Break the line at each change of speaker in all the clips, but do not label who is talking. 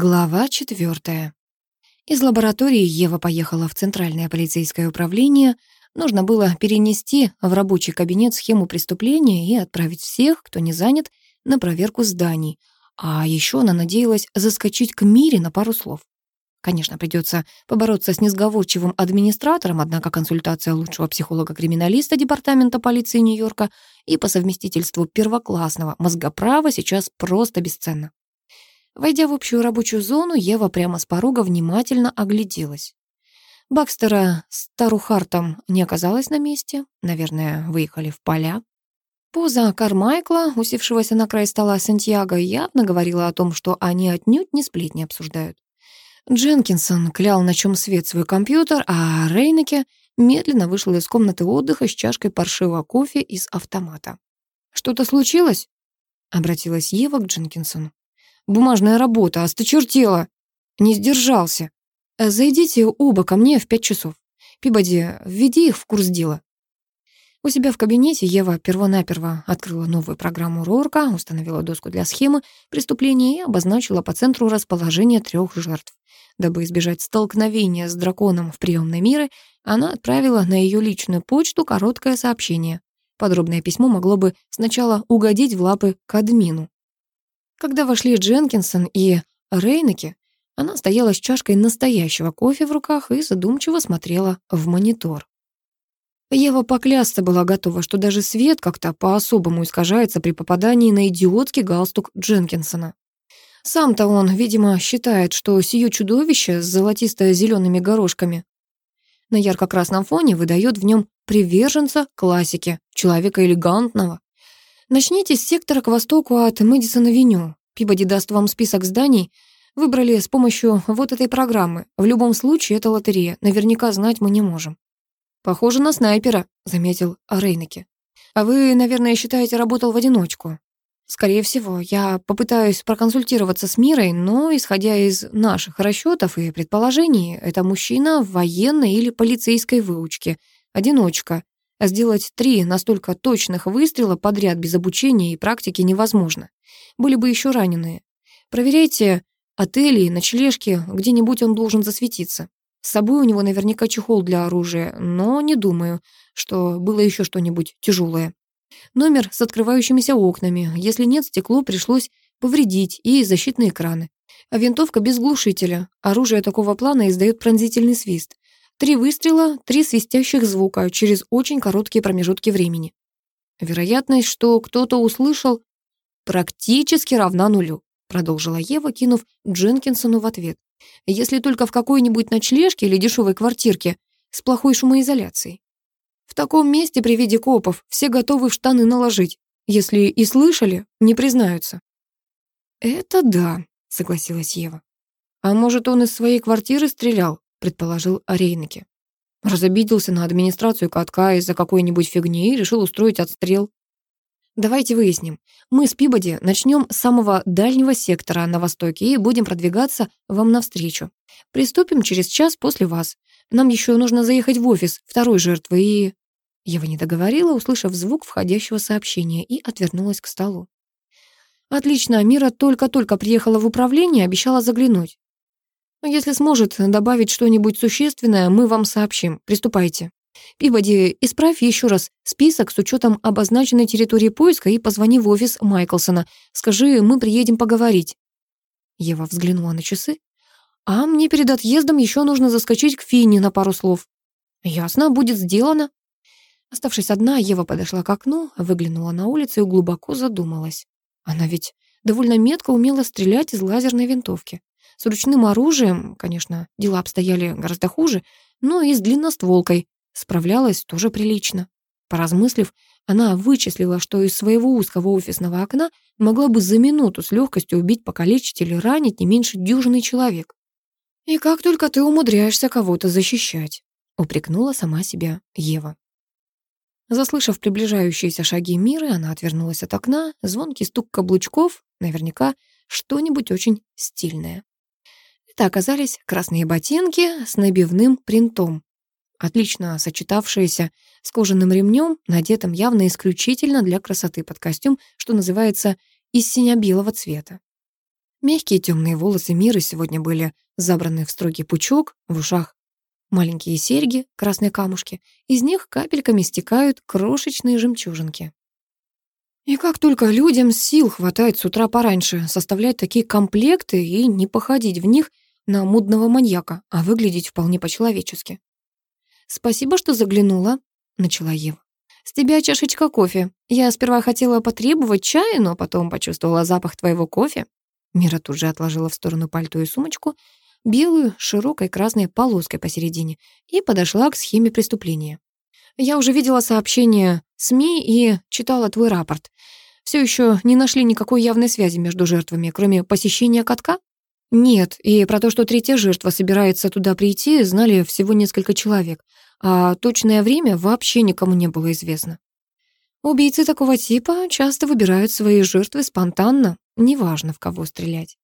Глава четвертая. Из лаборатории Ева поехала в Центральное полицейское управление. Нужно было перенести в рабочий кабинет схему преступления и отправить всех, кто не занят, на проверку зданий. А еще она надеялась заскочить к Мире на пару слов. Конечно, придется побороться с несговорчивым администратором, однако консультация лучшего психолога-криминалиста Департамента полиции Нью-Йорка и по совместительству первоклассного мозгоправа сейчас просто бесценна. Войдя в общую рабочую зону, Ева прямо с порога внимательно огляделась. Бакстера с Тарухартом не оказалось на месте, наверное, выехали в поля. Поза Кармайкла, усевшегося на край стола Сантьяго, явно говорила о том, что они отнюдь не сплетни обсуждают. Дженкинсон клял, на чем свет свой компьютер, а Рейнеке медленно вышла из комнаты отдыха с чашкой паршивого кофе из автомата. «Что-то случилось?» — обратилась Ева к Дженкинсону. Бумажная работа, осточертела. Не сдержался. Зайдите оба ко мне в пять часов. Пибоди, введи их в курс дела. У себя в кабинете Ева первонаперво открыла новую программу Рорка, установила доску для схемы преступления и обозначила по центру расположение трех жертв. Дабы избежать столкновения с драконом в приемной мире, она отправила на ее личную почту короткое сообщение. Подробное письмо могло бы сначала угодить в лапы к админу. Когда вошли Дженкинсон и Рейнеки, она стояла с чашкой настоящего кофе в руках и задумчиво смотрела в монитор. Ева поклясться была готова, что даже свет как-то по-особому искажается при попадании на идиотский галстук Дженкинсона. Сам-то он, видимо, считает, что сие чудовище с золотисто-зелеными горошками на ярко-красном фоне выдает в нем приверженца классики, человека элегантного, Начните с сектора к востоку от Мэдисона-Веню. Пибоди даст вам список зданий. Выбрали с помощью вот этой программы. В любом случае, это лотерея. Наверняка знать мы не можем. Похоже на снайпера, заметил Рейнеке. А вы, наверное, считаете, работал в одиночку. Скорее всего, я попытаюсь проконсультироваться с Мирой, но, исходя из наших расчетов и предположений, это мужчина в военной или полицейской выучке, одиночка, сделать три настолько точных выстрела подряд без обучения и практики невозможно. Были бы еще раненые. Проверяйте отели и ночлежки, где-нибудь он должен засветиться. С собой у него наверняка чехол для оружия, но не думаю, что было еще что-нибудь тяжелое. Номер с открывающимися окнами. Если нет, стекло пришлось повредить и защитные экраны. А винтовка без глушителя. Оружие такого плана издает пронзительный свист. Три выстрела, три свистящих звука через очень короткие промежутки времени. Вероятность, что кто-то услышал, практически равна нулю, продолжила Ева, кинув Дженкинсону в ответ. Если только в какой-нибудь ночлежке или дешевой квартирке с плохой шумоизоляцией. В таком месте при виде копов все готовы в штаны наложить. Если и слышали, не признаются. «Это да», — согласилась Ева. «А может, он из своей квартиры стрелял?» Предположил Рейнеке. Разобиделся на администрацию катка из-за какой-нибудь фигни и решил устроить отстрел. Давайте выясним. Мы с Пибоди начнем с самого дальнего сектора на востоке и будем продвигаться вам навстречу. Приступим через час после вас. Нам еще нужно заехать в офис второй жертвы и...» Ева не договорила, услышав звук входящего сообщения, и отвернулась к столу. «Отлично, Мира только-только приехала в управление, обещала заглянуть. Если сможет добавить что-нибудь существенное, мы вам сообщим. Приступайте. Пиводи, исправь еще раз список с учетом обозначенной территории поиска и позвони в офис Майклсона. Скажи, мы приедем поговорить. Ева взглянула на часы. А мне перед отъездом еще нужно заскочить к Финни на пару слов. Ясно, будет сделано. Оставшись одна, Ева подошла к окну, выглянула на улицу и глубоко задумалась. Она ведь довольно метко умела стрелять из лазерной винтовки. С ручным оружием, конечно, дела обстояли гораздо хуже, но и с длинностволкой справлялась тоже прилично. Поразмыслив, она вычислила, что из своего узкого офисного окна могла бы за минуту с легкостью убить, покалечить или ранить не меньше дюжины человек. «И как только ты умудряешься кого-то защищать», — упрекнула сама себя Ева. Заслышав приближающиеся шаги Миры, она отвернулась от окна, звонкий стук каблучков, наверняка что-нибудь очень стильное. Это оказались красные ботинки с набивным принтом, отлично сочетавшиеся с кожаным ремнем, надетым явно исключительно для красоты под костюм, что называется из синя-белого цвета. Мягкие темные волосы Миры сегодня были забраны в строгий пучок, в ушах маленькие серьги, красные камушки. Из них капельками стекают крошечные жемчужинки. И как только людям сил хватает с утра пораньше составлять такие комплекты и не походить в них на мудного маньяка, а выглядеть вполне по-человечески. «Спасибо, что заглянула», — начала Ева. «С тебя чашечка кофе. Я сперва хотела потребовать чая, но потом почувствовала запах твоего кофе». Мира тут же отложила в сторону пальто и сумочку, белую, широкой красной полоской посередине, и подошла к схеме преступления. «Я уже видела сообщение СМИ и читала твой рапорт. Все еще не нашли никакой явной связи между жертвами, кроме посещения катка?» «Нет, и про то, что третья жертва собирается туда прийти, знали всего несколько человек, а точное время вообще никому не было известно. Убийцы такого типа часто выбирают свои жертвы спонтанно, неважно, в кого стрелять.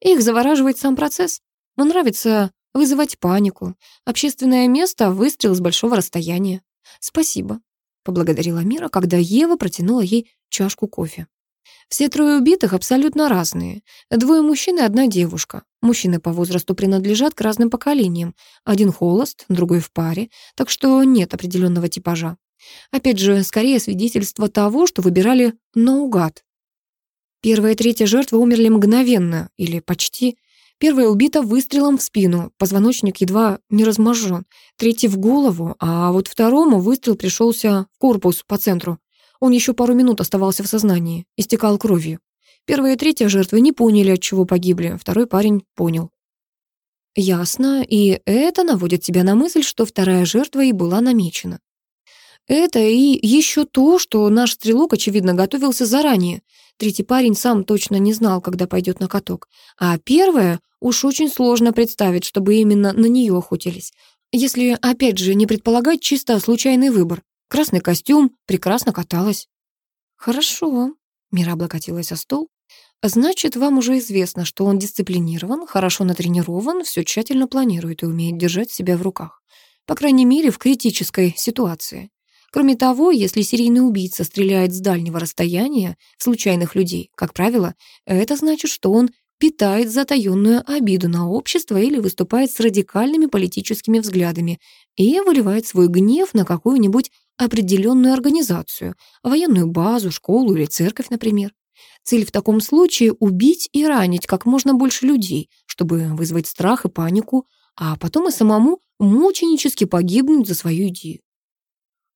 Их завораживает сам процесс. Но нравится вызывать панику. Общественное место — выстрел с большого расстояния. «Спасибо», — поблагодарила Мира, когда Ева протянула ей чашку кофе. Все трое убитых абсолютно разные. Двое мужчин и одна девушка. Мужчины по возрасту принадлежат к разным поколениям. Один холост, другой в паре, так что нет определенного типажа. Опять же, скорее свидетельство того, что выбирали наугад. Первая и третья жертвы умерли мгновенно, или почти. Первая убита выстрелом в спину, позвоночник едва не разможжен. Третий в голову, а вот второму выстрел пришелся в корпус по центру. Он еще пару минут оставался в сознании, истекал кровью. Первая и третья жертвы не поняли, от чего погибли, второй парень понял. Ясно, и это наводит тебя на мысль, что вторая жертва и была намечена. Это и еще то, что наш стрелок, очевидно, готовился заранее. Третий парень сам точно не знал, когда пойдет на каток. А первая уж очень сложно представить, чтобы именно на нее охотились. Если, опять же, не предполагать чисто случайный выбор. Красный костюм, прекрасно каталась. Хорошо. Мира облокотилась о стол. Значит, вам уже известно, что он дисциплинирован, хорошо натренирован, все тщательно планирует и умеет держать себя в руках. По крайней мере, в критической ситуации. Кроме того, если серийный убийца стреляет с дальнего расстояния в случайных людей, как правило, это значит, что он питает затаённую обиду на общество или выступает с радикальными политическими взглядами и выливает свой гнев на какую-нибудь определенную организацию, военную базу, школу или церковь, например. Цель в таком случае — убить и ранить как можно больше людей, чтобы вызвать страх и панику, а потом и самому мученически погибнуть за свою идею.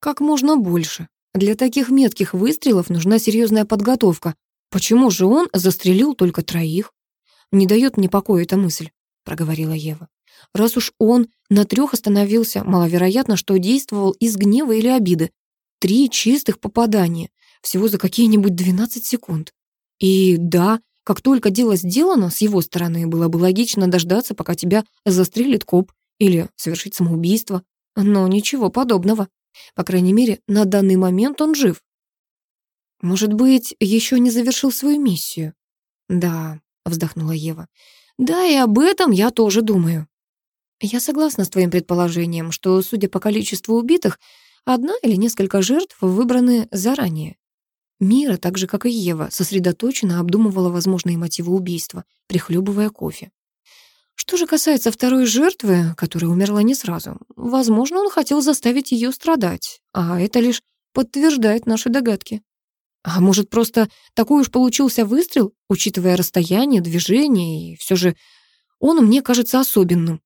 Как можно больше. Для таких метких выстрелов нужна серьезная подготовка. Почему же он застрелил только троих? Не дает мне покоя эта мысль, проговорила Ева. Раз уж он на трех остановился, маловероятно, что действовал из гнева или обиды. Три чистых попадания, всего за какие-нибудь 12 секунд. И да, как только дело сделано, с его стороны было бы логично дождаться, пока тебя застрелит коп или совершить самоубийство. Но ничего подобного. По крайней мере, на данный момент он жив. Может быть, еще не завершил свою миссию? Да, вздохнула Ева. Да, и об этом я тоже думаю. Я согласна с твоим предположением, что, судя по количеству убитых, одна или несколько жертв выбраны заранее. Мира, так же как и Ева, сосредоточенно обдумывала возможные мотивы убийства, прихлебывая кофе. Что же касается второй жертвы, которая умерла не сразу, возможно, он хотел заставить ее страдать, а это лишь подтверждает наши догадки. А может, просто такой уж получился выстрел, учитывая расстояние, движение, и все же он мне кажется особенным.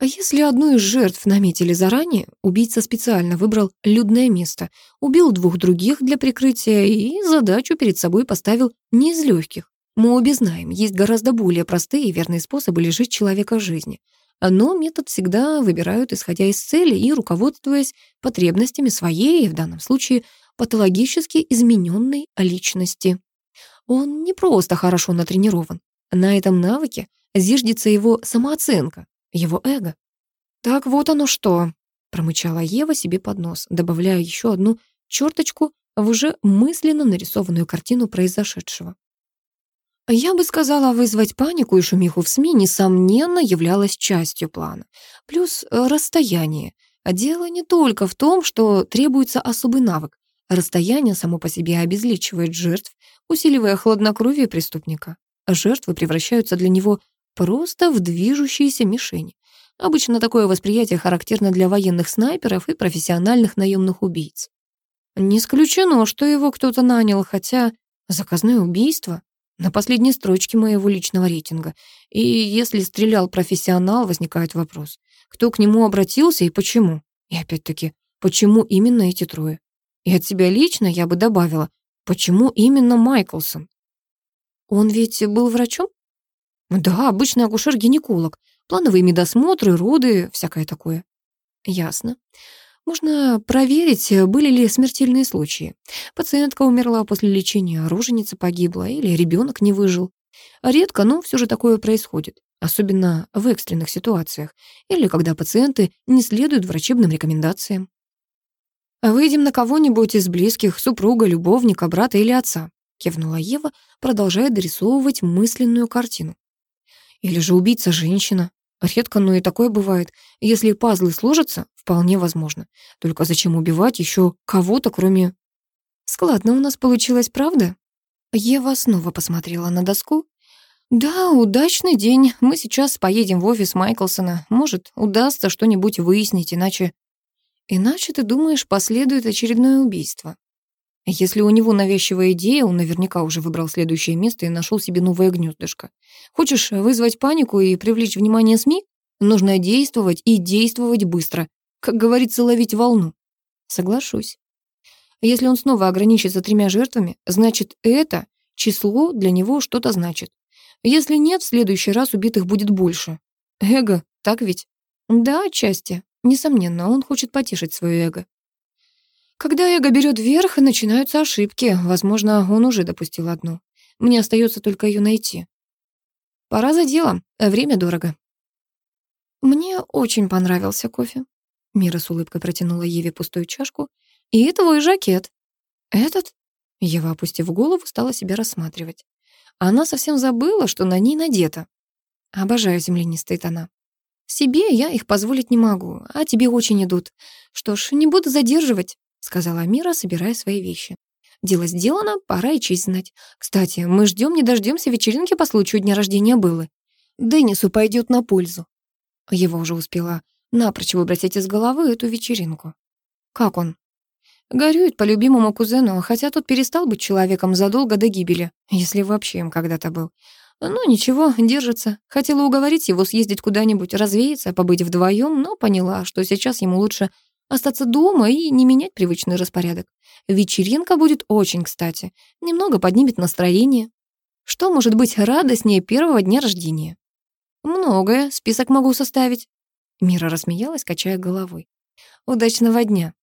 А если одну из жертв наметили заранее, убийца специально выбрал людное место, убил двух других для прикрытия и задачу перед собой поставил не из легких. Мы обе знаем, есть гораздо более простые и верные способы лишить человека жизни. Но метод всегда выбирают, исходя из цели и руководствуясь потребностями своей, в данном случае, патологически измененной личности. Он не просто хорошо натренирован. На этом навыке зиждется его самооценка, его эго. «Так вот оно что», — промычала Ева себе под нос, добавляя еще одну черточку в уже мысленно нарисованную картину произошедшего. Я бы сказала, вызвать панику и шумиху в СМИ, несомненно, являлось частью плана. Плюс э, расстояние. Дело не только в том, что требуется особый навык. Расстояние само по себе обезличивает жертв, усиливая хладнокровие преступника. жертвы превращаются для него просто в движущиеся мишени. Обычно такое восприятие характерно для военных снайперов и профессиональных наемных убийц. Не исключено, что его кто-то нанял, хотя заказное убийство на последней строчке моего личного рейтинга. И если стрелял профессионал, возникает вопрос, кто к нему обратился и почему? И опять-таки, почему именно эти трое? И от себя лично я бы добавила, почему именно Майклсон? Он ведь был врачом? Да, обычный акушер-гинеколог. Плановые медосмотры, роды, всякое такое. Ясно. Можно проверить, были ли смертельные случаи. Пациентка умерла после лечения, роженица погибла или ребенок не выжил. Редко, но все же такое происходит, особенно в экстренных ситуациях или когда пациенты не следуют врачебным рекомендациям. «Выйдем на кого-нибудь из близких, супруга, любовника, брата или отца», кивнула Ева, продолжая дорисовывать мысленную картину. «Или же убийца женщина. Редко, но и такое бывает. Если пазлы сложатся, Вполне возможно. Только зачем убивать еще кого-то, кроме... Складно у нас получилось, правда? Ева снова посмотрела на доску. Да, удачный день. Мы сейчас поедем в офис Майклсона. Может, удастся что-нибудь выяснить, иначе... Иначе, ты думаешь, последует очередное убийство. Если у него навязчивая идея, он наверняка уже выбрал следующее место и нашел себе новое гнездышко. Хочешь вызвать панику и привлечь внимание СМИ? Нужно действовать и действовать быстро. Как говорится, ловить волну. Соглашусь. Если он снова ограничится тремя жертвами, значит, это число для него что-то значит. Если нет, в следующий раз убитых будет больше. Эго, так ведь? Да, отчасти. Несомненно, он хочет потешить свое эго. Когда эго берет верх, начинаются ошибки. Возможно, он уже допустил одну. Мне остается только ее найти. Пора за делом. Время дорого. Мне очень понравился кофе. Мира с улыбкой протянула Еве пустую чашку. «И твой жакет». «Этот?» Ева, опустив голову, стала себя рассматривать. Она совсем забыла, что на ней надето. Обожаю землянистые тона. Себе я их позволить не могу, а тебе очень идут. Что ж, не буду задерживать, сказала Мира, собирая свои вещи. Дело сделано, пора и честь знать. Кстати, мы ждем не дождемся вечеринки по случаю дня рождения Беллы. Деннису пойдет на пользу. Ева уже успела напрочь выбросить из головы эту вечеринку. Как он? Горюет по любимому кузену, хотя тот перестал быть человеком задолго до гибели, если вообще им когда-то был. Ну, ничего, держится. Хотела уговорить его съездить куда-нибудь, развеяться, побыть вдвоем, но поняла, что сейчас ему лучше остаться дома и не менять привычный распорядок. Вечеринка будет очень кстати, немного поднимет настроение. Что может быть радостнее первого дня рождения? Многое, список могу составить. Мира рассмеялась, качая головой. «Удачного дня!»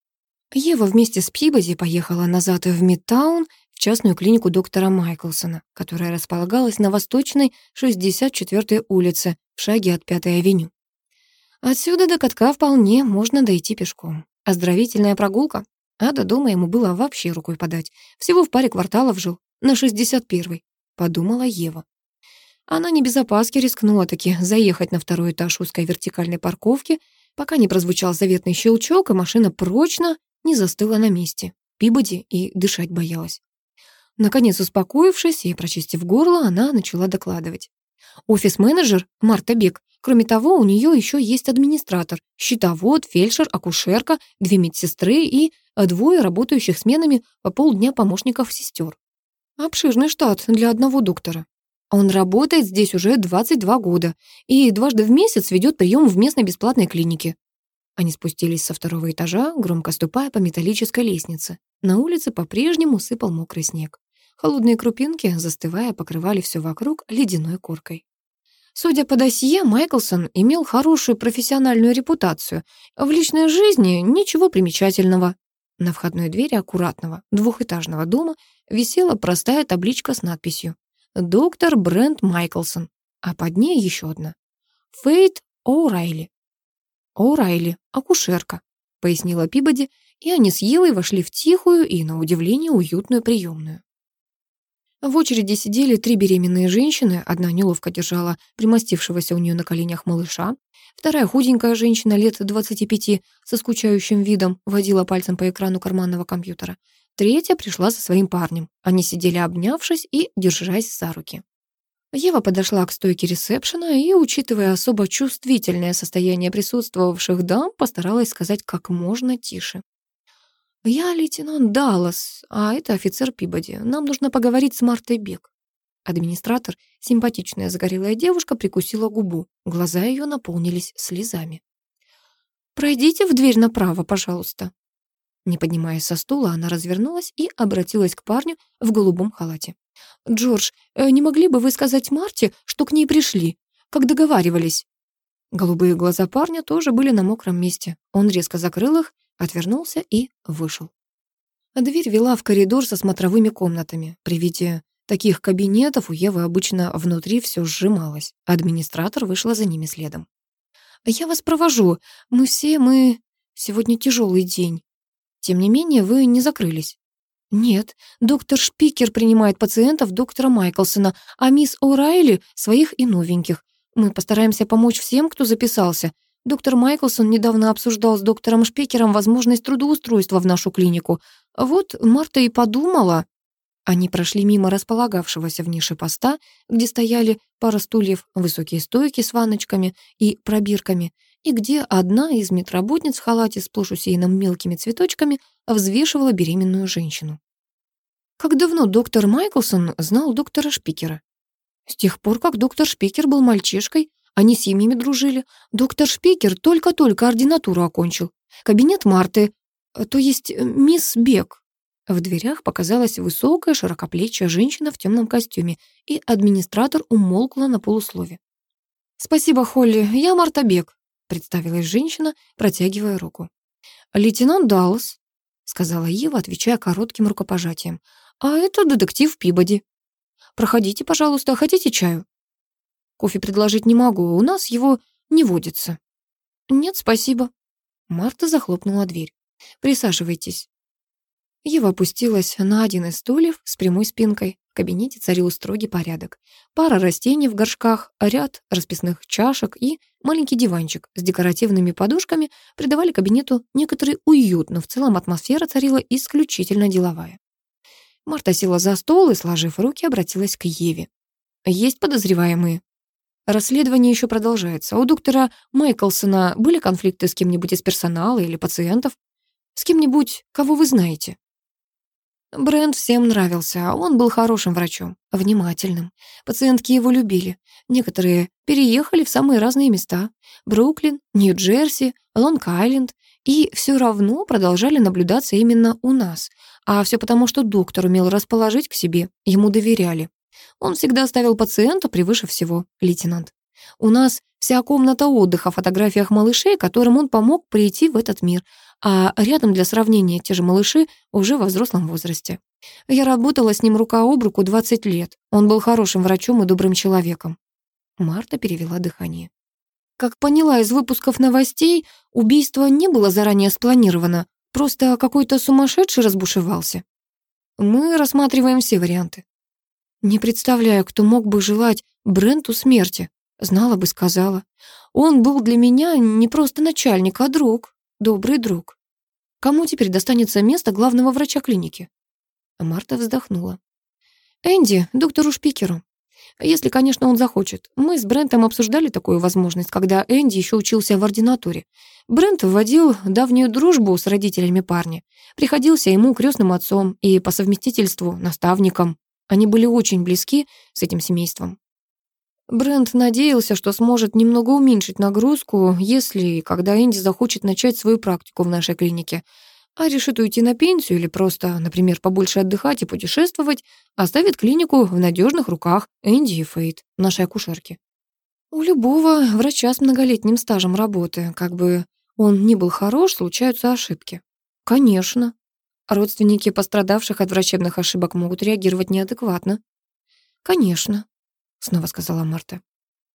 Ева вместе с Пибоди поехала назад в Мидтаун, в частную клинику доктора Майклсона, которая располагалась на восточной 64-й улице, в шаге от 5-й авеню. Отсюда до катка вполне можно дойти пешком. Оздоровительная прогулка, а до дома ему было вообще рукой подать. Всего в паре кварталов жил, на 61-й, подумала Ева. Она не без опаски рискнула таки заехать на второй этаж узкой вертикальной парковки, пока не прозвучал заветный щелчок, и машина прочно не застыла на месте. Пибоди и дышать боялась. Наконец, успокоившись и прочистив горло, она начала докладывать. Офис-менеджер Марта Бек. Кроме того, у нее еще есть администратор, счетовод, фельдшер, акушерка, две медсестры и двое работающих сменами по полдня помощников сестер. Обширный штат для одного доктора. Он работает здесь уже 22 года и дважды в месяц ведет прием в местной бесплатной клинике. Они спустились со второго этажа, громко ступая по металлической лестнице. На улице по-прежнему сыпал мокрый снег. Холодные крупинки, застывая, покрывали все вокруг ледяной коркой. Судя по досье, Майклсон имел хорошую профессиональную репутацию. В личной жизни ничего примечательного. На входной двери аккуратного двухэтажного дома висела простая табличка с надписью доктор Брент Майклсон, а под ней еще одна. Фейт О'Райли. О'Райли, акушерка, пояснила Пибоди, и они с Елой вошли в тихую и, на удивление, уютную приемную. В очереди сидели три беременные женщины, одна неловко держала примостившегося у нее на коленях малыша, вторая худенькая женщина лет 25 со скучающим видом водила пальцем по экрану карманного компьютера, Третья пришла со своим парнем. Они сидели обнявшись и держась за руки. Ева подошла к стойке ресепшена и, учитывая особо чувствительное состояние присутствовавших дам, постаралась сказать как можно тише. «Я лейтенант Даллас, а это офицер Пибоди. Нам нужно поговорить с Мартой Бек». Администратор, симпатичная загорелая девушка, прикусила губу. Глаза ее наполнились слезами. «Пройдите в дверь направо, пожалуйста». Не поднимаясь со стула, она развернулась и обратилась к парню в голубом халате. «Джордж, э, не могли бы вы сказать Марте, что к ней пришли, как договаривались?» Голубые глаза парня тоже были на мокром месте. Он резко закрыл их, отвернулся и вышел. Дверь вела в коридор со смотровыми комнатами. При виде таких кабинетов у Евы обычно внутри все сжималось. Администратор вышла за ними следом. «Я вас провожу. Мы все, мы... Сегодня тяжелый день. Тем не менее, вы не закрылись». «Нет, доктор Шпикер принимает пациентов доктора Майклсона, а мисс О'Райли — своих и новеньких. Мы постараемся помочь всем, кто записался. Доктор Майклсон недавно обсуждал с доктором Шпикером возможность трудоустройства в нашу клинику. Вот Марта и подумала...» Они прошли мимо располагавшегося в нише поста, где стояли пара стульев, высокие стойки с ванночками и пробирками, и где одна из медработниц в халате сплошь усеянном мелкими цветочками взвешивала беременную женщину. Как давно доктор Майклсон знал доктора Шпикера? С тех пор, как доктор Шпикер был мальчишкой, они с семьями дружили. Доктор Шпикер только-только ординатуру окончил. Кабинет Марты, то есть мисс Бек. В дверях показалась высокая, широкоплечья женщина в темном костюме, и администратор умолкла на полуслове. «Спасибо, Холли, я Марта Бек», — представилась женщина, протягивая руку. «Лейтенант Даллас», — сказала Ева, отвечая коротким рукопожатием. «А это детектив Пибоди. Проходите, пожалуйста, хотите чаю?» «Кофе предложить не могу, у нас его не водится». «Нет, спасибо». Марта захлопнула дверь. «Присаживайтесь». Ева опустилась на один из стульев с прямой спинкой. В кабинете царил строгий порядок. Пара растений в горшках, ряд расписных чашек и маленький диванчик с декоративными подушками придавали кабинету некоторый уют, но в целом атмосфера царила исключительно деловая. Марта села за стол и, сложив руки, обратилась к Еве. «Есть подозреваемые?» Расследование еще продолжается. У доктора Майклсона были конфликты с кем-нибудь из персонала или пациентов? С кем-нибудь, кого вы знаете? Брент всем нравился, он был хорошим врачом, внимательным. Пациентки его любили. Некоторые переехали в самые разные места. Бруклин, Нью-Джерси, Лонг-Айленд. И все равно продолжали наблюдаться именно у нас. А все потому, что доктор умел расположить к себе, ему доверяли. Он всегда ставил пациента превыше всего, лейтенант. У нас вся комната отдыха в фотографиях малышей, которым он помог прийти в этот мир, а рядом для сравнения те же малыши уже во взрослом возрасте. Я работала с ним рука об руку 20 лет. Он был хорошим врачом и добрым человеком. Марта перевела дыхание. Как поняла из выпусков новостей, убийство не было заранее спланировано, просто какой-то сумасшедший разбушевался. Мы рассматриваем все варианты. Не представляю, кто мог бы желать Бренту смерти. Знала бы, сказала. Он был для меня не просто начальник, а друг добрый друг. Кому теперь достанется место главного врача клиники? Марта вздохнула. Энди, доктору Шпикеру. Если, конечно, он захочет. Мы с Брентом обсуждали такую возможность, когда Энди еще учился в ординатуре. Брент вводил давнюю дружбу с родителями парня. Приходился ему крестным отцом и по совместительству наставником. Они были очень близки с этим семейством. Брент надеялся, что сможет немного уменьшить нагрузку, если и когда Энди захочет начать свою практику в нашей клинике, а решит уйти на пенсию или просто, например, побольше отдыхать и путешествовать, оставит клинику в надежных руках Энди и Фейт, нашей акушерки. У любого врача с многолетним стажем работы, как бы он ни был хорош, случаются ошибки. Конечно. Родственники пострадавших от врачебных ошибок могут реагировать неадекватно. Конечно снова сказала Марта.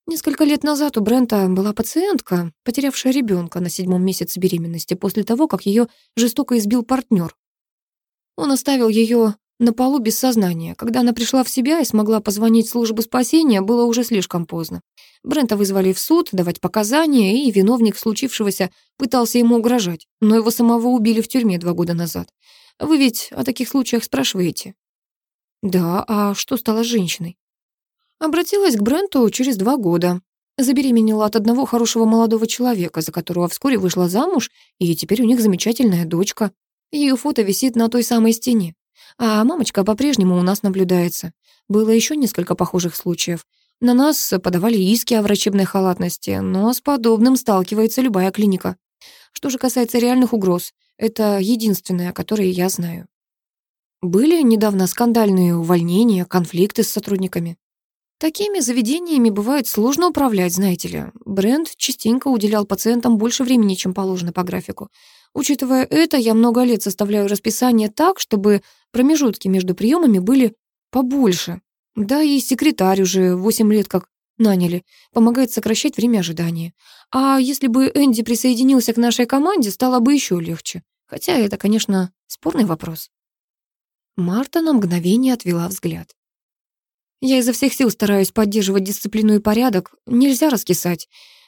Несколько лет назад у Брента была пациентка, потерявшая ребенка на седьмом месяце беременности после того, как ее жестоко избил партнер. Он оставил ее на полу без сознания. Когда она пришла в себя и смогла позвонить в службу спасения, было уже слишком поздно. Брента вызвали в суд, давать показания, и виновник случившегося пытался ему угрожать, но его самого убили в тюрьме два года назад. Вы ведь о таких случаях спрашиваете? Да, а что стало с женщиной? Обратилась к Бренту через два года. Забеременела от одного хорошего молодого человека, за которого вскоре вышла замуж, и теперь у них замечательная дочка. Ее фото висит на той самой стене. А мамочка по-прежнему у нас наблюдается. Было еще несколько похожих случаев. На нас подавали иски о врачебной халатности, но с подобным сталкивается любая клиника. Что же касается реальных угроз, это единственное, которое я знаю. Были недавно скандальные увольнения, конфликты с сотрудниками. Такими заведениями бывает сложно управлять, знаете ли. Бренд частенько уделял пациентам больше времени, чем положено по графику. Учитывая это, я много лет составляю расписание так, чтобы промежутки между приемами были побольше. Да, и секретарь уже 8 лет как наняли, помогает сокращать время ожидания. А если бы Энди присоединился к нашей команде, стало бы еще легче. Хотя это, конечно, спорный вопрос. Марта на мгновение отвела взгляд. Я изо всех сил стараюсь поддерживать дисциплину и порядок. Нельзя раскисать.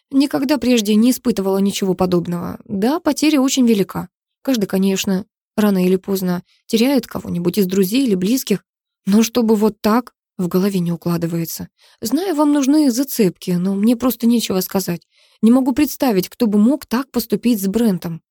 Никогда прежде не испытывала ничего подобного. Да, потеря очень велика. Каждый, конечно, рано или поздно теряет кого-нибудь из друзей или близких. Но чтобы вот так, в голове не укладывается. Знаю, вам нужны зацепки, но мне просто нечего сказать. Не могу представить, кто бы мог так поступить с Брентом.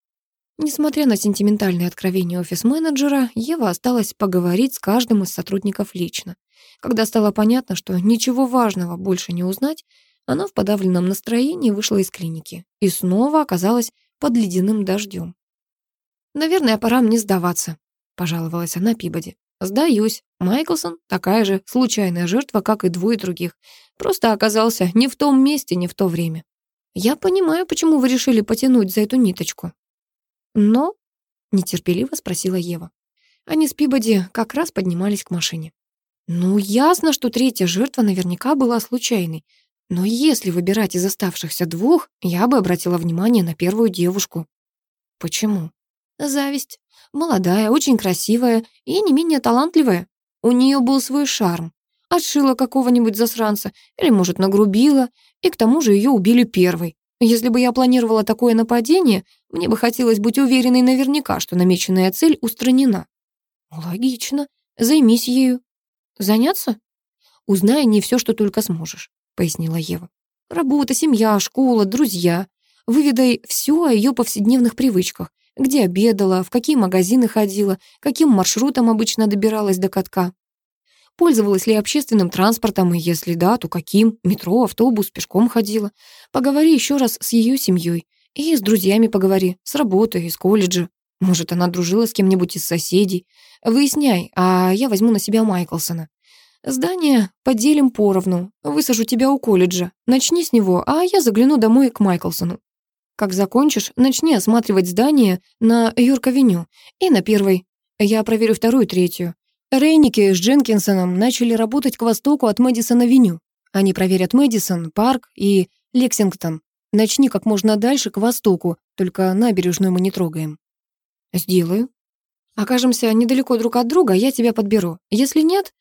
Несмотря на сентиментальные откровения офис-менеджера, Ева осталась поговорить с каждым из сотрудников лично. Когда стало понятно, что ничего важного больше не узнать, она в подавленном настроении вышла из клиники и снова оказалась под ледяным дождем. «Наверное, пора мне сдаваться», — пожаловалась она Пибоди. «Сдаюсь. Майклсон — такая же случайная жертва, как и двое других. Просто оказался не в том месте, не в то время. Я понимаю, почему вы решили потянуть за эту ниточку». «Но?» — нетерпеливо спросила Ева. Они с Пибоди как раз поднимались к машине. Ну, ясно, что третья жертва наверняка была случайной. Но если выбирать из оставшихся двух, я бы обратила внимание на первую девушку. Почему? Зависть. Молодая, очень красивая и не менее талантливая. У нее был свой шарм. Отшила какого-нибудь засранца или, может, нагрубила, и к тому же ее убили первой. Если бы я планировала такое нападение, мне бы хотелось быть уверенной наверняка, что намеченная цель устранена. Логично. Займись ею. Заняться? Узнай не все, что только сможешь, пояснила Ева. Работа, семья, школа, друзья. Выведай все о ее повседневных привычках. Где обедала, в какие магазины ходила, каким маршрутом обычно добиралась до катка. Пользовалась ли общественным транспортом, и если да, то каким? Метро, автобус, пешком ходила. Поговори еще раз с ее семьей. И с друзьями поговори, с работы, из колледжа. Может, она дружила с кем-нибудь из соседей. Выясняй, а я возьму на себя Майклсона. Здание поделим поровну. Высажу тебя у колледжа. Начни с него, а я загляну домой к Майклсону. Как закончишь, начни осматривать здание на Йорк-авеню и на первой. Я проверю вторую и третью. Рейники с Дженкинсоном начали работать к востоку от Мэдисон-авеню. Они проверят Мэдисон, Парк и Лексингтон. Начни как можно дальше к востоку, только набережную мы не трогаем. Сделаю. Окажемся недалеко друг от друга, я тебя подберу. Если нет,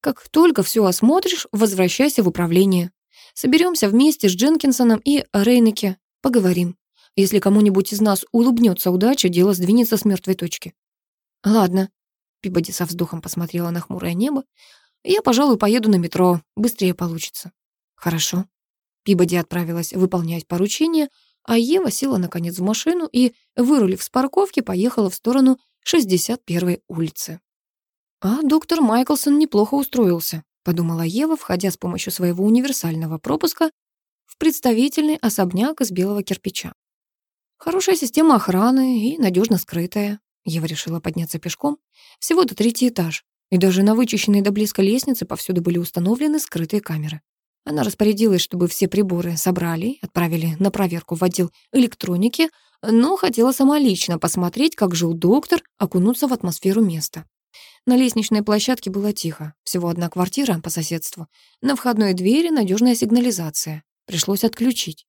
как только все осмотришь, возвращайся в управление. Соберемся вместе с Дженкинсоном и Рейнеке, поговорим. Если кому-нибудь из нас улыбнется удача, дело сдвинется с мертвой точки. Ладно. Пибоди со вздохом посмотрела на хмурое небо. Я, пожалуй, поеду на метро. Быстрее получится. Хорошо. Пибоди отправилась выполнять поручение, а Ева села наконец в машину и, вырулив с парковки, поехала в сторону 61-й улицы. «А доктор Майклсон неплохо устроился», — подумала Ева, входя с помощью своего универсального пропуска в представительный особняк из белого кирпича. Хорошая система охраны и надежно скрытая. Ева решила подняться пешком. Всего-то третий этаж. И даже на вычищенной до блеска лестнице повсюду были установлены скрытые камеры. Она распорядилась, чтобы все приборы собрали, отправили на проверку в отдел электроники, но хотела сама лично посмотреть, как жил доктор, окунуться в атмосферу места. На лестничной площадке было тихо, всего одна квартира по соседству. На входной двери надежная сигнализация. Пришлось отключить.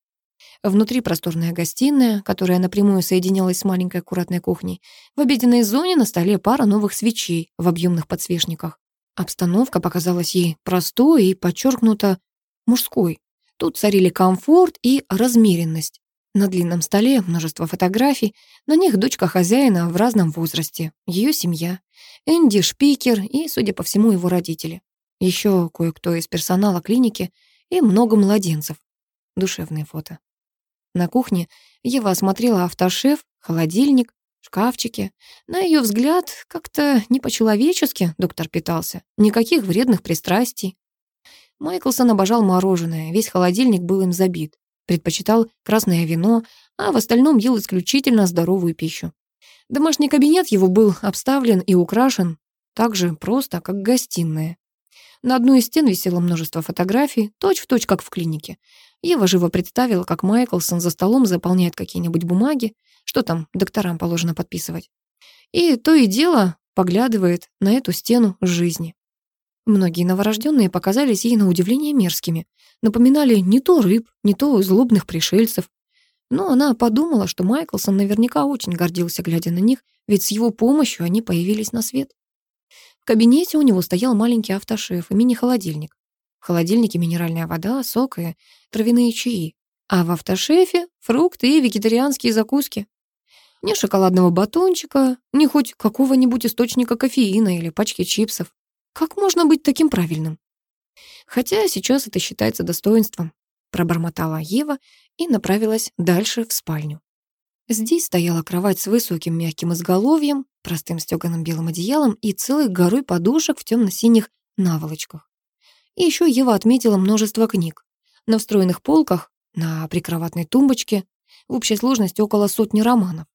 Внутри просторная гостиная, которая напрямую соединялась с маленькой аккуратной кухней. В обеденной зоне на столе пара новых свечей в объемных подсвечниках. Обстановка показалась ей простой и подчеркнуто мужской. Тут царили комфорт и размеренность. На длинном столе множество фотографий, на них дочка хозяина в разном возрасте, ее семья, Энди Шпикер и, судя по всему, его родители. еще кое-кто из персонала клиники и много младенцев. Душевные фото. На кухне Ева осмотрела автошеф, холодильник, шкафчики. На ее взгляд, как-то не по-человечески доктор питался. Никаких вредных пристрастий. Майклсон обожал мороженое, весь холодильник был им забит. Предпочитал красное вино, а в остальном ел исключительно здоровую пищу. Домашний кабинет его был обставлен и украшен так же просто, как гостиная. На одной из стен висело множество фотографий, точь-в-точь, точь, как в клинике. Ева живо представила, как Майклсон за столом заполняет какие-нибудь бумаги, что там докторам положено подписывать. И то и дело поглядывает на эту стену жизни. Многие новорожденные показались ей на удивление мерзкими, напоминали не то рыб, не то злобных пришельцев. Но она подумала, что Майклсон наверняка очень гордился, глядя на них, ведь с его помощью они появились на свет. Кабинете у него стоял маленький автошеф и мини-холодильник. В холодильнике минеральная вода, сок и травяные чаи. А в автошефе фрукты и вегетарианские закуски. Ни шоколадного батончика, ни хоть какого-нибудь источника кофеина или пачки чипсов. Как можно быть таким правильным? Хотя сейчас это считается достоинством, пробормотала Ева и направилась дальше в спальню. Здесь стояла кровать с высоким мягким изголовьем, простым стёганым белым одеялом и целой горой подушек в темно-синих наволочках. И еще Ева отметила множество книг. На встроенных полках, на прикроватной тумбочке, в общей сложности около сотни романов.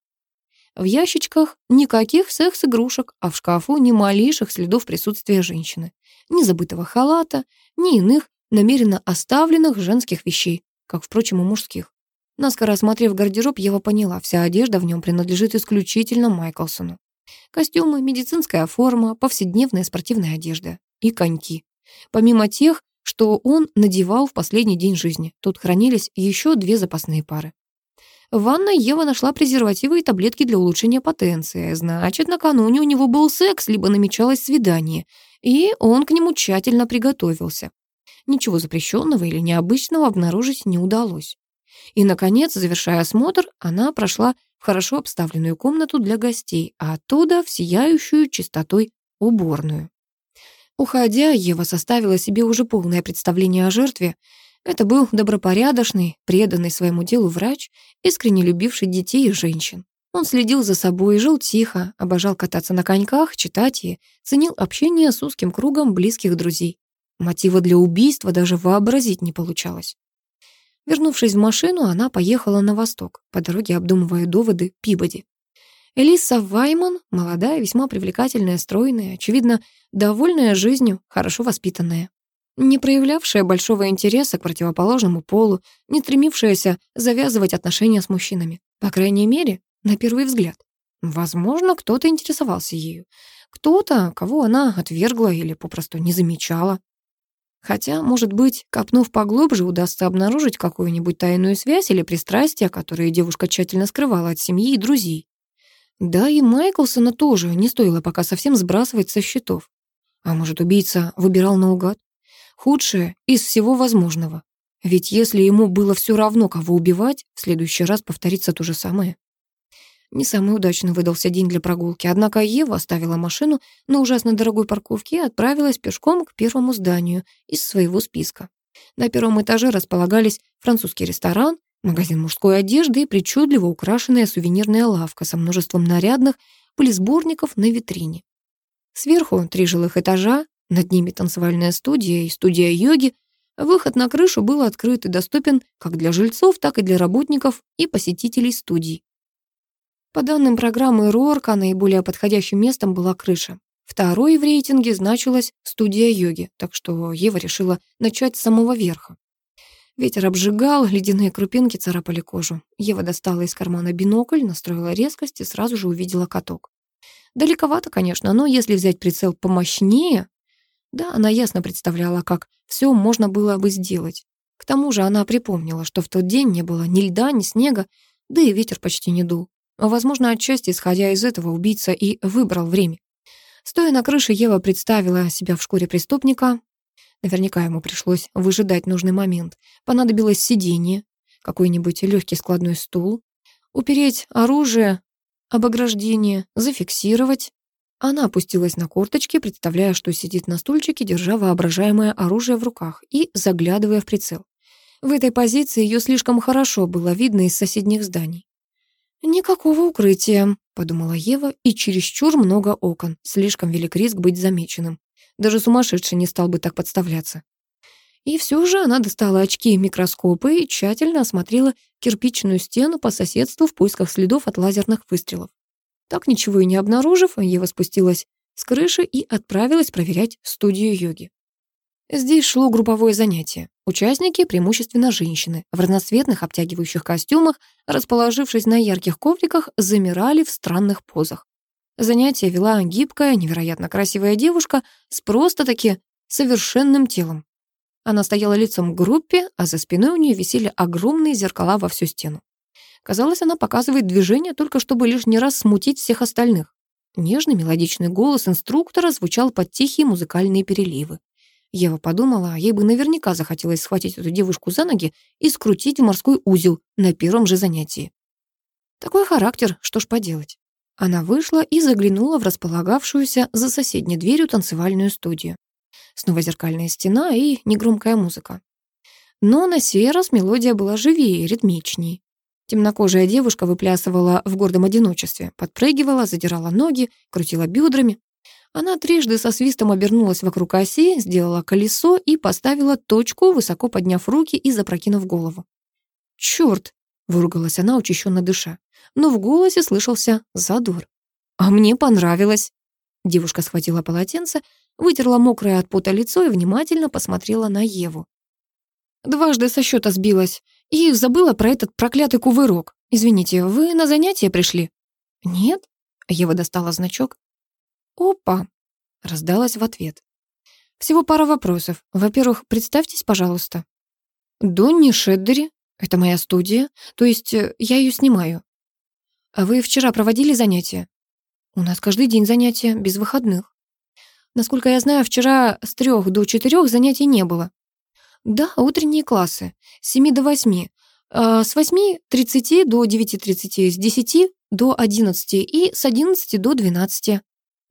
В ящичках никаких секс-игрушек, а в шкафу ни малейших следов присутствия женщины. Ни забытого халата, ни иных намеренно оставленных женских вещей, как, впрочем, и мужских. Наскоро осмотрев гардероб, Ева поняла, вся одежда в нем принадлежит исключительно Майклсону. Костюмы, медицинская форма, повседневная спортивная одежда и коньки. Помимо тех, что он надевал в последний день жизни, тут хранились еще две запасные пары. В ванной Ева нашла презервативы и таблетки для улучшения потенции. Значит, накануне у него был секс, либо намечалось свидание, и он к нему тщательно приготовился. Ничего запрещенного или необычного обнаружить не удалось. И, наконец, завершая осмотр, она прошла в хорошо обставленную комнату для гостей, а оттуда в сияющую чистотой уборную. Уходя, Ева составила себе уже полное представление о жертве, это был добропорядочный, преданный своему делу врач, искренне любивший детей и женщин. Он следил за собой, жил тихо, обожал кататься на коньках, читать и ценил общение с узким кругом близких друзей. Мотива для убийства даже вообразить не получалось. Вернувшись в машину, она поехала на восток, по дороге обдумывая доводы Пибоди. Элиса Вайман, молодая, весьма привлекательная, стройная, очевидно, довольная жизнью, хорошо воспитанная не проявлявшая большого интереса к противоположному полу, не стремившаяся завязывать отношения с мужчинами. По крайней мере, на первый взгляд. Возможно, кто-то интересовался ею. Кто-то, кого она отвергла или попросту не замечала. Хотя, может быть, копнув поглубже, удастся обнаружить какую-нибудь тайную связь или пристрастие, которые девушка тщательно скрывала от семьи и друзей. Да и Майклсона тоже не стоило пока совсем сбрасывать со счетов. А может, убийца выбирал наугад? Худшее из всего возможного. Ведь если ему было все равно, кого убивать, в следующий раз повторится то же самое. Не самый удачный выдался день для прогулки, однако Ева оставила машину на ужасно дорогой парковке и отправилась пешком к первому зданию из своего списка. На первом этаже располагались французский ресторан, магазин мужской одежды и причудливо украшенная сувенирная лавка со множеством нарядных пылесборников на витрине. Сверху три жилых этажа, над ними танцевальная студия и студия йоги. Выход на крышу был открыт и доступен как для жильцов, так и для работников и посетителей студий. По данным программы Рорка, наиболее подходящим местом была крыша. Второй в рейтинге значилась студия йоги, так что Ева решила начать с самого верха. Ветер обжигал, ледяные крупинки царапали кожу. Ева достала из кармана бинокль, настроила резкость и сразу же увидела каток. Далековато, конечно, но если взять прицел помощнее, да, она ясно представляла, как все можно было бы сделать. К тому же она припомнила, что в тот день не было ни льда, ни снега, да и ветер почти не дул. Возможно, отчасти, исходя из этого, убийца и выбрал время. Стоя на крыше, Ева представила себя в шкуре преступника. Наверняка ему пришлось выжидать нужный момент. Понадобилось сиденье, какой-нибудь легкий складной стул, упереть оружие, об ограждение, зафиксировать, Она опустилась на корточки, представляя, что сидит на стульчике, держа воображаемое оружие в руках и заглядывая в прицел. В этой позиции ее слишком хорошо было видно из соседних зданий. «Никакого укрытия», — подумала Ева, и чересчур много окон. Слишком велик риск быть замеченным. Даже сумасшедший не стал бы так подставляться. И все же она достала очки и микроскопы и тщательно осмотрела кирпичную стену по соседству в поисках следов от лазерных выстрелов. Так ничего и не обнаружив, Ева спустилась с крыши и отправилась проверять студию йоги. Здесь шло групповое занятие. Участники, преимущественно женщины, в разноцветных обтягивающих костюмах, расположившись на ярких ковриках, замирали в странных позах. Занятие вела гибкая, невероятно красивая девушка с просто-таки совершенным телом. Она стояла лицом к группе, а за спиной у нее висели огромные зеркала во всю стену. Казалось, она показывает движение только чтобы лишний раз смутить всех остальных. Нежный мелодичный голос инструктора звучал под тихие музыкальные переливы. Ева подумала, ей бы наверняка захотелось схватить эту девушку за ноги и скрутить в морской узел на первом же занятии. Такой характер, что ж поделать. Она вышла и заглянула в располагавшуюся за соседней дверью танцевальную студию. Снова зеркальная стена и негромкая музыка. Но на сей раз мелодия была живее и ритмичней. Темнокожая девушка выплясывала в гордом одиночестве, подпрыгивала, задирала ноги, крутила бедрами, она трижды со свистом обернулась вокруг оси, сделала колесо и поставила точку, высоко подняв руки и запрокинув голову. «Чёрт!» — выругалась она, учащенно дыша. Но в голосе слышался задор. «А мне понравилось!» Девушка схватила полотенце, вытерла мокрое от пота лицо и внимательно посмотрела на Еву. «Дважды со счета сбилась и забыла про этот проклятый кувырок. Извините, вы на занятие пришли?» «Нет?» — Ева достала значок. «Опа!» — раздалась в ответ. «Всего пара вопросов. Во-первых, представьтесь, пожалуйста». «Донни Шеддери. Это моя студия. То есть э, я ее снимаю». «А вы вчера проводили занятия?» «У нас каждый день занятия, без выходных». «Насколько я знаю, вчера с трех до четырех занятий не было». «Да, утренние классы. С семи до восьми. А с восьми тридцати до девяти тридцати, с десяти до одиннадцати и с одиннадцати до двенадцати».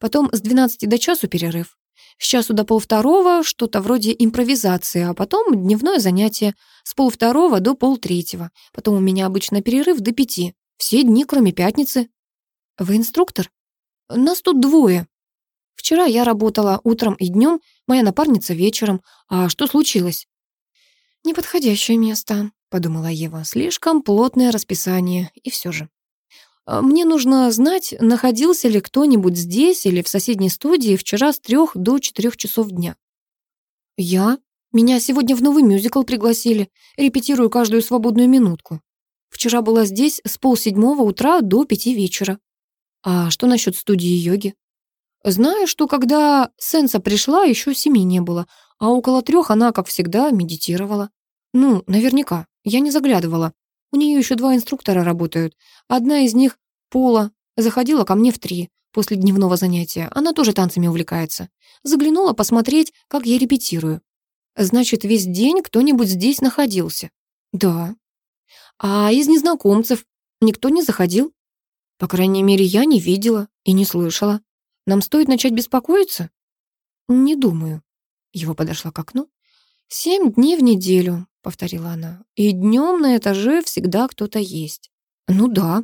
Потом с 12 до часу перерыв. С часу до полвторого что-то вроде импровизации, а потом дневное занятие с полвторого до полтретьего. Потом у меня обычно перерыв до пяти. Все дни, кроме пятницы. Вы инструктор? Нас тут двое. Вчера я работала утром и днем, моя напарница вечером. А что случилось? Неподходящее место, подумала Ева. Слишком плотное расписание, и все же. А, мне нужно знать, находился ли кто-нибудь здесь или в соседней студии вчера с трех до четырех часов дня. Я? Меня сегодня в новый мюзикл пригласили. Репетирую каждую свободную минутку. Вчера была здесь с полседьмого утра до пяти вечера. А что насчет студии йоги? Знаю, что когда Сенса пришла, еще семи не было, а около трех она, как всегда, медитировала. Ну, наверняка. Я не заглядывала. У нее еще два инструктора работают. Одна из них, Пола, заходила ко мне в три после дневного занятия. Она тоже танцами увлекается. Заглянула посмотреть, как я репетирую. Значит, весь день кто-нибудь здесь находился? Да. А из незнакомцев никто не заходил? По крайней мере, я не видела и не слышала. Нам стоит начать беспокоиться? Не думаю. Его подошла к окну. Семь дней в неделю. — повторила она. «И днем на этаже всегда кто-то есть». «Ну да.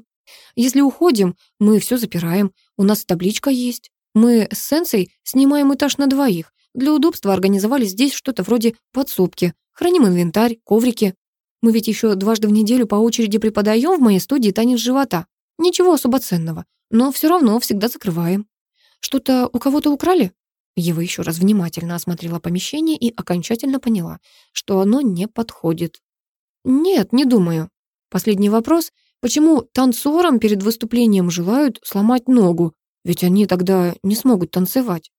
Если уходим, мы все запираем. У нас табличка есть. Мы с Сенсой снимаем этаж на двоих. Для удобства организовали здесь что-то вроде подсобки. Храним инвентарь, коврики. Мы ведь еще дважды в неделю по очереди преподаем в моей студии танец живота. Ничего особо ценного. Но все равно всегда закрываем. Что-то у кого-то украли?» Ева еще раз внимательно осмотрела помещение и окончательно поняла, что оно не подходит. «Нет, не думаю. Последний вопрос. Почему танцорам перед выступлением желают сломать ногу? Ведь они тогда не смогут танцевать».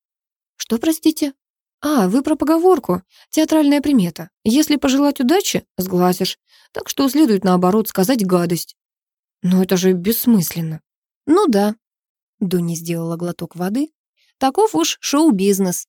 «Что, простите?» «А, вы про поговорку. Театральная примета. Если пожелать удачи, сглазишь. Так что следует, наоборот, сказать гадость». «Но это же бессмысленно». «Ну да». Донни сделала глоток воды, Таков уж шоу-бизнес.